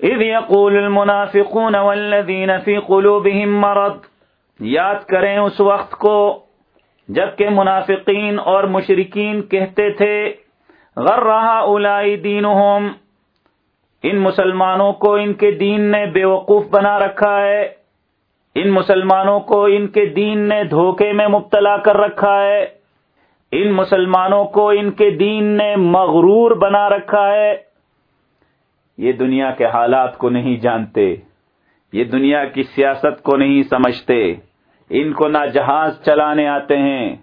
اذ يقول المنافقون والذين في قلوبهم مرض، یاد کریں اس وقت کو جبکہ منافقین اور مشرقین کہتے تھے غر رہا اولائی دین ان مسلمانوں کو ان کے دین نے بے وقوف بنا رکھا ہے، ان مسلمانوں کو ان کے دین نے دھوکے میں مبتلا کر رکھا ہے، ان مسلمانوں کو ان کے دین نے مغرور بنا رکھا ہے۔ یہ دنیا کے حالات کو نہیں جانتے، یہ دنیا کی سیاست کو نہیں سمجھتے۔ ان کو نہ جہاز چلانے آتے ہیں،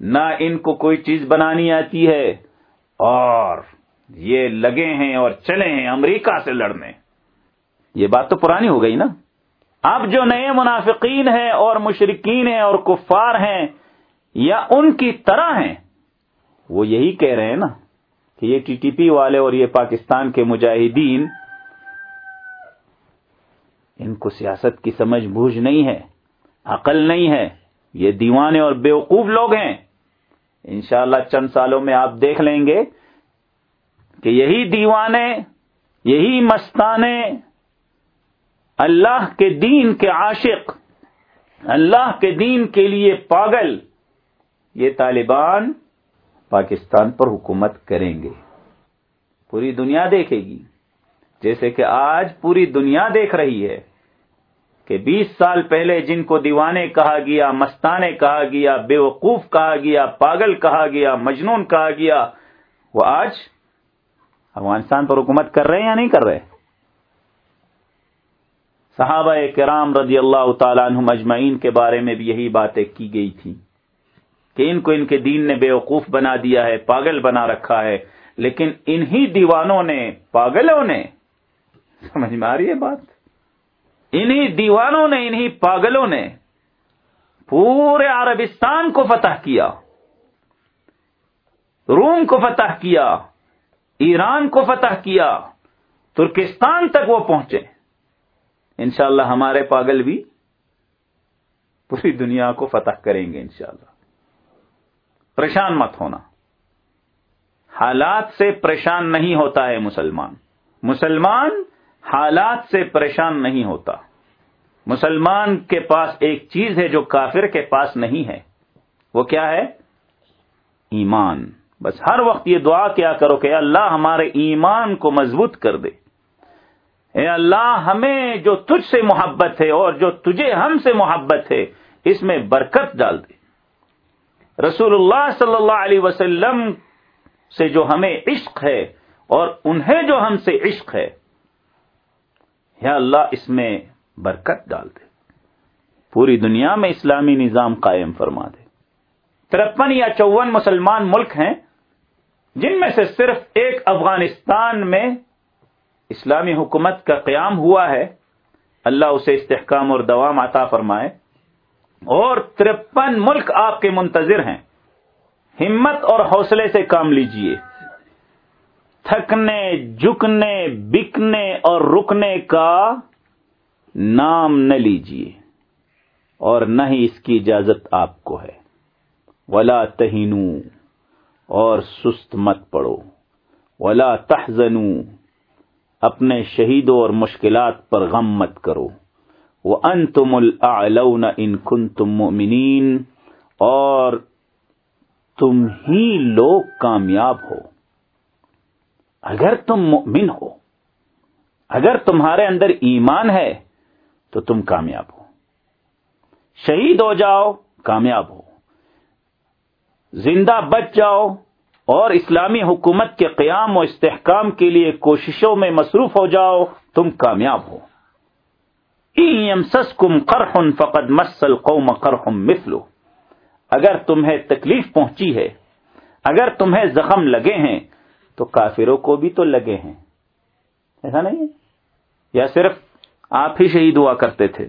نہ ان کو کوئی چیز بنانی آتی ہے۔ اور یہ لگے ہیں اور چلے ہیں امریکہ سے لڑنے۔ یہ بات تو پرانی ہو گئی نا۔ اب جو نئے منافقین ہیں اور مشرقین ہیں اور کفار ہیں یا ان کی طرح ہیں، وہ یہی کہہ رہے ہیں نا۔ کہ یہ ٹی ٹی پی والے اور یہ پاکستان کے مجاہدین، ان کو سیاست کی سمجھ بوجھ نہیں ہے، عقل نہیں ہے، یہ دیوانے اور بیوقوف لوگ ہیں۔ انشاءاللہ چند سالوں میں آپ دیکھ لیں گے کہ یہی دیوانے، یہی مستانے اللہ کے دین کے عاشق، اللہ کے دین کے لیے پاگل، یہ طالبان پاکستان پر حکومت کریں گے۔ پوری دنیا دیکھے گی۔ جیسے کہ آج پوری دنیا دیکھ رہی ہے کہ بیس سال پہلے جن کو دیوانے کہا گیا، مستانے کہا گیا بے وقوف کہا گیا، پاگل کہا گیا، مجنون کہا گیا، وہ آج افغانستان پر حکومت کر رہے ہیں یا نہیں کر رہے؟ صحابہ کرام رضی اللہ تعالیٰ عنہ مجمعین کے بارے میں بھی یہی باتیں کی گئی تھی کہ ان کو ان کے دین نے بے وقوف بنا دیا ہے، پاگل بنا رکھا ہے۔ لیکن انہی دیوانوں نے، پاگلوں نے، سمجھ میں آ رہی ہے بات؟ انہی دیوانوں نے، انہی پاگلوں نے پورے عربستان کو فتح کیا، روم کو فتح کیا، ایران کو فتح کیا، ترکستان تک وہ پہنچے۔ انشاءاللہ ہمارے پاگل بھی پوری دنیا کو فتح کریں گے انشاءاللہ۔ پریشان مت ہونا۔ حالات سے پریشان نہیں ہوتا ہے مسلمان۔ مسلمان حالات سے پریشان نہیں ہوتا۔ مسلمان کے پاس ایک چیز ہے جو کافر کے پاس نہیں ہے۔ وہ کیا ہے؟ ایمان۔ بس ہر وقت یہ دعا کیا کرو کہ اللہ ہمارے ایمان کو مضبوط کر دے۔ اے اللہ ہمیں جو تجھ سے محبت ہے اور جو تجھے ہم سے محبت ہے، اس میں برکت ڈال دے۔ رسول اللہ صلی اللہ علیہ وسلم سے جو ہمیں عشق ہے اور انہیں جو ہم سے عشق ہے، یا اللہ اس میں برکت ڈال دے۔ پوری دنیا میں اسلامی نظام قائم فرما دے۔ ترپن یا چون مسلمان ملک ہیں، جن میں سے صرف ایک افغانستان میں اسلامی حکومت کا قیام ہوا ہے۔ اللہ اسے استحکام اور دوام عطا فرمائے۔ اور ترپن ملک آپ کے منتظر ہیں۔ ہمت اور حوصلے سے کام لیجیے۔ تھکنے، جھکنے، بکنے اور رکنے کا نام نہ لیجیے اور نہ ہی اس کی اجازت آپ کو ہے۔ ولا تہینو اور سست مت پڑو۔ ولا تحزنو اپنے شہیدوں اور مشکلات پر غم مت کرو۔ وہ ان تم ان کن تم اور تم ہی لوگ کامیاب ہو۔ اگر تم مؤمن ہو، اگر تمہارے اندر ایمان ہے، تو تم کامیاب ہو۔ شہید ہو جاؤ، کامیاب ہو۔ زندہ بچ جاؤ اور اسلامی حکومت کے قیام و استحکام کے لیے کوششوں میں مصروف ہو جاؤ، تم کامیاب ہو۔ سس کم مسل قوم کرخم مثلو اگر تمہیں تکلیف پہنچی ہے، اگر تمہیں زخم لگے ہیں، تو کافروں کو بھی تو لگے ہیں۔ ایسا نہیں یا صرف آپ ہی شہید ہوا کرتے تھے؟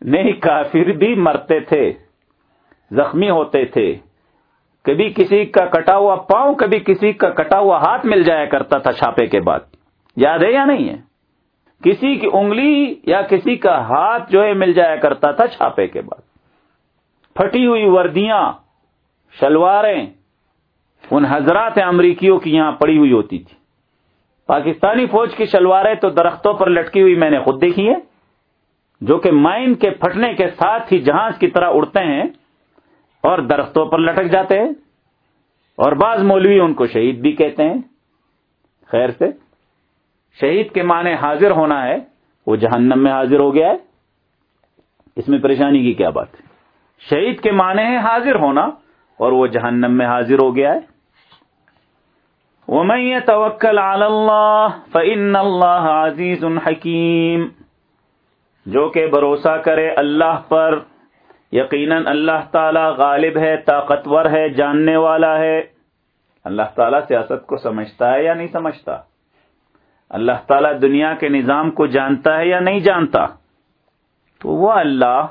نہیں، کافر بھی مرتے تھے، زخمی ہوتے تھے۔ کبھی کسی کا کٹا ہوا پاؤں، کبھی کسی کا کٹا ہوا ہاتھ مل جایا کرتا تھا چھاپے کے بعد۔ یاد ہے یا نہیں ہے؟ کسی کی انگلی یا کسی کا ہاتھ جو ہے مل جایا کرتا تھا چھاپے کے بعد۔ پھٹی ہوئی وردیاں، شلواریں، ان حضرات امریکیوں کی یہاں پڑی ہوئی ہوتی تھی۔ پاکستانی فوج کی شلواریں تو درختوں پر لٹکی ہوئی میں نے خود دیکھی ہے جو کہ مائن کے پھٹنے کے ساتھ ہی جہاز کی طرح اڑتے ہیں اور درختوں پر لٹک جاتے ہیں۔ اور بعض مولوی ان کو شہید بھی کہتے ہیں۔ خیر سے۔ شہید کے معنی حاضر ہونا ہے، وہ جہنم میں حاضر ہو گیا ہے۔ اس میں پریشانی کی کیا بات ہے؟ شہید کے معنی ہے حاضر ہونا اور وہ جہنم میں حاضر ہو گیا ہے۔ وَمَن يَتَوَكَّلْ عَلَى اللَّهِ فَإِنَّ اللَّهَ عَزِيزٌ حَكِيمٌ۔ جو کہ بھروسہ کرے اللہ پر، یقیناً اللہ تعالی غالب ہے، طاقتور ہے، جاننے والا ہے۔ اللہ تعالیٰ سیاست کو سمجھتا ہے یا نہیں سمجھتا؟ اللہ تعالیٰ دنیا کے نظام کو جانتا ہے یا نہیں جانتا؟ تو وہ اللہ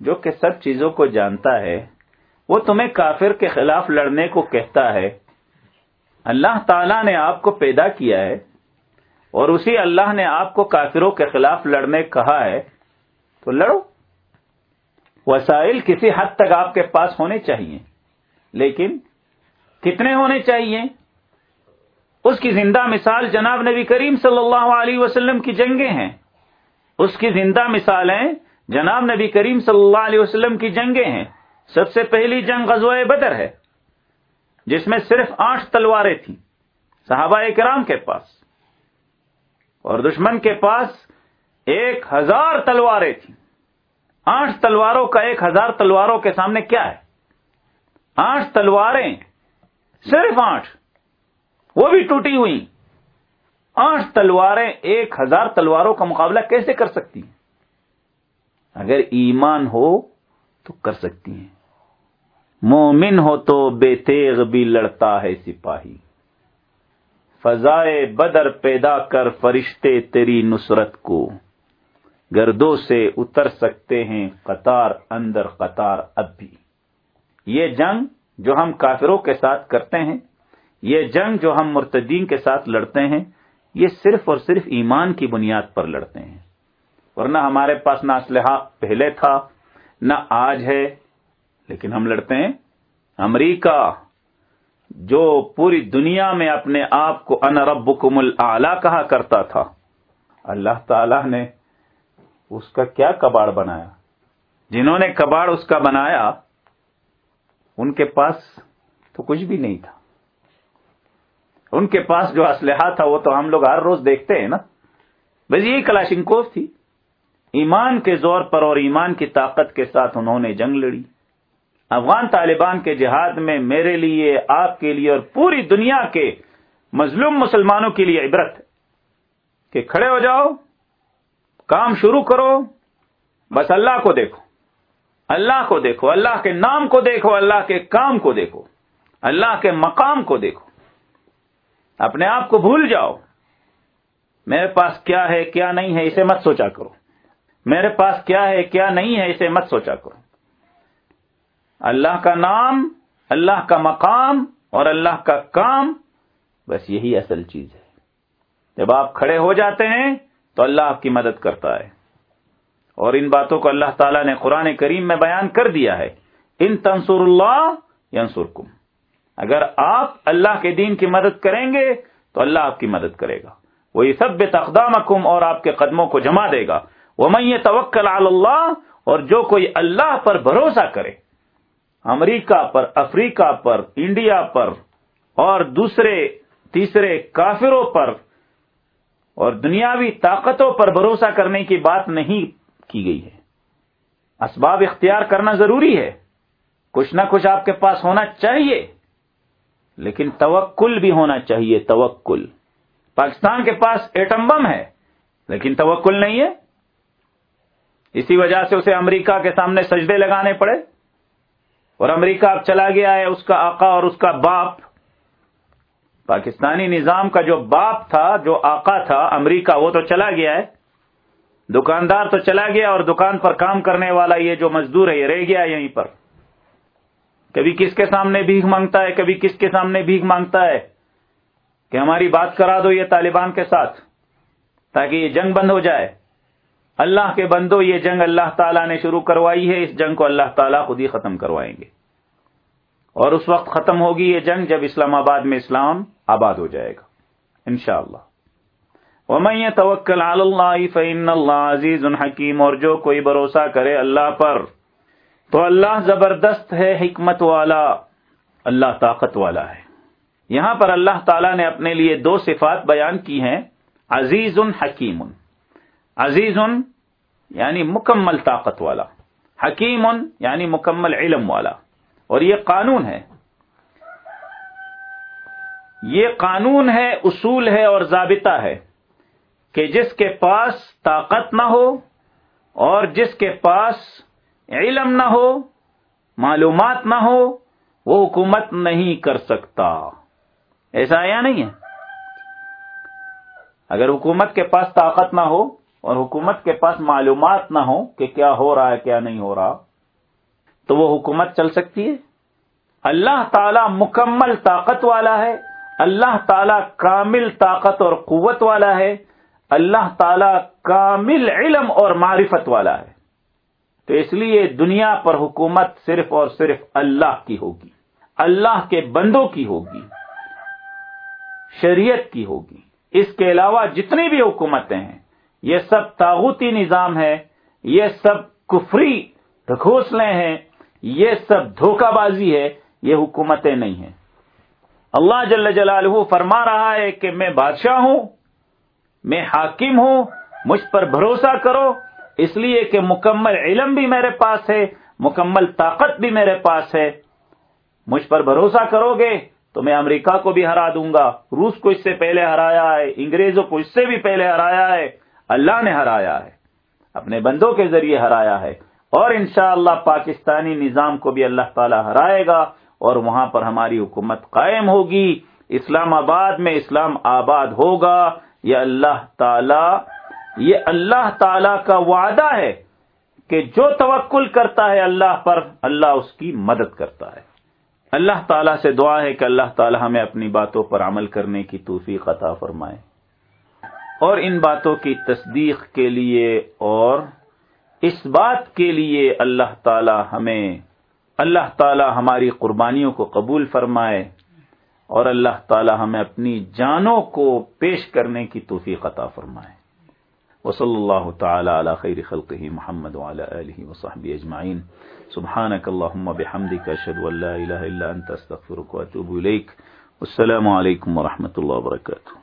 جو کہ سب چیزوں کو جانتا ہے، وہ تمہیں کافر کے خلاف لڑنے کو کہتا ہے۔ اللہ تعالیٰ نے آپ کو پیدا کیا ہے اور اسی اللہ نے آپ کو کافروں کے خلاف لڑنے کہا ہے۔ تو لڑو۔ وسائل کسی حد تک آپ کے پاس ہونے چاہیے، لیکن کتنے ہونے چاہیے؟ اس کی زندہ مثال جناب نبی کریم صلی اللہ علیہ وسلم کی جنگیں ہیں۔ اس کی زندہ مثالیں جناب نبی کریم صلی اللہ علیہ وسلم کی جنگیں ہیں۔ سب سے پہلی جنگ غزوہ بدر ہے، جس میں صرف آٹھ تلواریں تھیں صحابہ کرام کے پاس۔ اور دشمن کے پاس ایک ہزار تلواریں تھیں۔ آٹھ تلواروں کا ایک ہزار تلواروں کے سامنے کیا ہے؟ آٹھ تلواریں، صرف آٹھ۔ وہ بھی ٹوٹی ہوئی۔ آٹھ تلواریں ایک ہزار تلواروں کا مقابلہ کیسے کر سکتی ہیں؟ اگر ایمان ہو تو کر سکتی ہیں۔ مومن ہو تو بے تیغ بھی لڑتا ہے سپاہی۔ فضائے بدر پیدا کر فرشتے تیری نصرت کو۔ گردوں سے اتر سکتے ہیں قطار اندر قطار اب بھی۔ یہ جنگ جو ہم کافروں کے ساتھ کرتے ہیں یہ جنگ جو ہم مرتدین کے ساتھ لڑتے ہیں، یہ صرف اور صرف ایمان کی بنیاد پر لڑتے ہیں۔ ورنہ ہمارے پاس نہ اسلحہ پہلے تھا، نہ آج ہے، لیکن ہم لڑتے ہیں۔ امریکہ، جو پوری دنیا میں اپنے آپ کو ان ربکم الاعلی کہا کرتا تھا۔ اللہ تعالی نے اس کا کیا کباڑ بنایا؟ جنہوں نے کباڑ اس کا بنایا، ان کے پاس تو کچھ بھی نہیں تھا۔ ان کے پاس جو اسلحہ تھا وہ تو ہم لوگ ہر روز دیکھتے ہیں نا۔ بس یہی کلاشنکوف تھی۔ ایمان کے زور پر اور ایمان کی طاقت کے ساتھ انہوں نے جنگ لڑی۔ افغان طالبان کے جہاد میں میرے لیے، آپ کے لیے اور پوری دنیا کے مظلوم مسلمانوں کے لیے عبرت ہے۔ کہ کھڑے ہو جاؤ، کام شروع کرو، بس اللہ کو دیکھو۔ اللہ کو دیکھو، اللہ کے نام کو دیکھو، اللہ کے کام کو دیکھو۔ اللہ کے مقام کو دیکھو۔ اپنے آپ کو بھول جاؤ۔ میرے پاس کیا ہے، کیا نہیں ہے، اسے مت سوچا کرو۔ میرے پاس کیا ہے، کیا نہیں ہے، اسے مت سوچا کرو۔ اللہ کا نام، اللہ کا مقام اور اللہ کا کام بس یہی اصل چیز ہے۔ جب آپ کھڑے ہو جاتے ہیں تو اللہ آپ کی مدد کرتا ہے۔ اور ان باتوں کو اللہ تعالیٰ نے قرآن کریم میں بیان کر دیا ہے۔ ان تنسور اللہ ینسرکم اگر آپ اللہ کے دین کی مدد کریں گے تو اللہ آپ کی مدد کرے گا۔ وہ یہ سب تقدام اور آپ کے قدموں کو جما دے گا۔ وہ میں توکل اللہ اور جو کوئی اللہ پر بھروسہ کرے، امریکہ پر، افریقہ پر، انڈیا پر اور دوسرے، تیسرے کافروں پر اور دنیاوی طاقتوں پر بھروسہ کرنے کی بات نہیں کی گئی ہے۔ اسباب اختیار کرنا ضروری ہے۔ کچھ نہ کچھ آپ کے پاس ہونا چاہیے۔ لیکن توکل بھی ہونا چاہیے، توکل۔ پاکستان کے پاس ایٹم بم ہے، لیکن توکل نہیں ہے۔ اسی وجہ سے اسے امریکہ کے سامنے سجدے لگانے پڑے۔ اور امریکہ اب چلا گیا ہے اس کا آقا اور اس کا باپ۔ پاکستانی نظام کا جو باپ تھا، جو آقا تھا، امریکہ وہ تو چلا گیا ہے۔ دکاندار تو چلا گیا اور دکان پر کام کرنے والا یہ جو مزدور ہے، یہ رہ گیا یہیں پر۔ کبھی کس کے سامنے بھیک مانگتا ہے، کبھی کس کے سامنے بھیک مانگتا ہے؟ کہ ہماری بات کرا دو یہ طالبان کے ساتھ، تاکہ یہ جنگ بند ہو جائے۔ اللہ کے بندو یہ جنگ اللہ تعالیٰ نے شروع کروائی ہے، اس جنگ کو اللہ تعالیٰ خود ہی ختم کروائیں گے۔ اور اس وقت ختم ہوگی یہ جنگ جب اسلام آباد میں اسلام آباد ہو جائے گا۔ انشاءاللہ۔ اللہ ومن توکل علی اللہ فإن اللہ عزیز حکیم، اور جو کوئی بھروسہ کرے اللہ پر تو اللہ زبردست ہے، حکمت والا، اللہ طاقت والا ہے۔ یہاں پر اللہ تعالیٰ نے اپنے لیے دو صفات بیان کی ہیں عزیز حکیم عزیز یعنی مکمل طاقت والا حکیم یعنی مکمل علم والا۔ اور یہ قانون ہے۔ یہ قانون ہے، اصول ہے اور ضابطہ ہے کہ جس کے پاس طاقت نہ ہو اور جس کے پاس علم نہ ہو، معلومات نہ ہو، وہ حکومت نہیں کر سکتا۔ ایسا یا نہیں ہے؟ اگر حکومت کے پاس طاقت نہ ہو اور حکومت کے پاس معلومات نہ ہو کہ کیا ہو رہا ہے، کیا نہیں ہو رہا، تو وہ حکومت چل سکتی ہے۔ اللہ تعالی مکمل طاقت والا ہے، اللہ تعالی کامل طاقت اور قوت والا ہے، اللہ تعالی کامل علم اور معرفت والا ہے۔ تو اس لیے دنیا پر حکومت صرف اور صرف اللہ کی ہوگی، اللہ کے بندوں کی ہوگی، شریعت کی ہوگی۔ اس کے علاوہ جتنی بھی حکومتیں ہیں، یہ سب تاغوتی نظام ہے یہ سب کفری گھوسلے ہیں، یہ سب دھوکہ بازی ہے، یہ حکومتیں نہیں ہیں۔ اللہ جل جلالہ فرما رہا ہے کہ میں بادشاہ ہوں، میں حاکم ہوں، مجھ پر بھروسہ کرو اس لیے کہ مکمل علم بھی میرے پاس ہے، مکمل طاقت بھی میرے پاس ہے۔ مجھ پر بھروسہ کرو گے تو میں امریکہ کو بھی ہرا دوں گا۔ روس کو اس سے پہلے ہرایا ہے، انگریزوں کو اس سے بھی پہلے ہرایا ہے۔ اللہ نے ہرایا ہے۔ اپنے بندوں کے ذریعے ہرایا ہے۔ اور انشاءاللہ اللہ پاکستانی نظام کو بھی اللہ تعالی ہرائے گا اور وہاں پر ہماری حکومت قائم ہوگی۔ اسلام آباد میں اسلام آباد ہوگا۔ یہ اللہ تعالی یہ اللہ تعالی کا وعدہ ہے کہ جو توکل کرتا ہے اللہ پر، اللہ اس کی مدد کرتا ہے۔ اللہ تعالیٰ سے دعا ہے کہ اللہ تعالیٰ ہمیں اپنی باتوں پر عمل کرنے کی توفیق عطا فرمائے۔ اور ان باتوں کی تصدیق کے لیے اور اس بات کے لیے اللہ تعالی ہمیں، اللہ تعالی ہماری قربانیوں کو قبول فرمائے اور اللہ تعالی ہمیں اپنی جانوں کو پیش کرنے کی توفیق عطا فرمائے۔ وصلی اللہ تعالی علی خیر خلقه محمد وعلى آله وصحبه اجمعین. سبحانك اللهم بحمدك اشهد ان لا اله الا انت استغفرك واتوب اليك والسلام علیکم ورحمۃ اللہ وبرکاتہ.